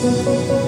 Música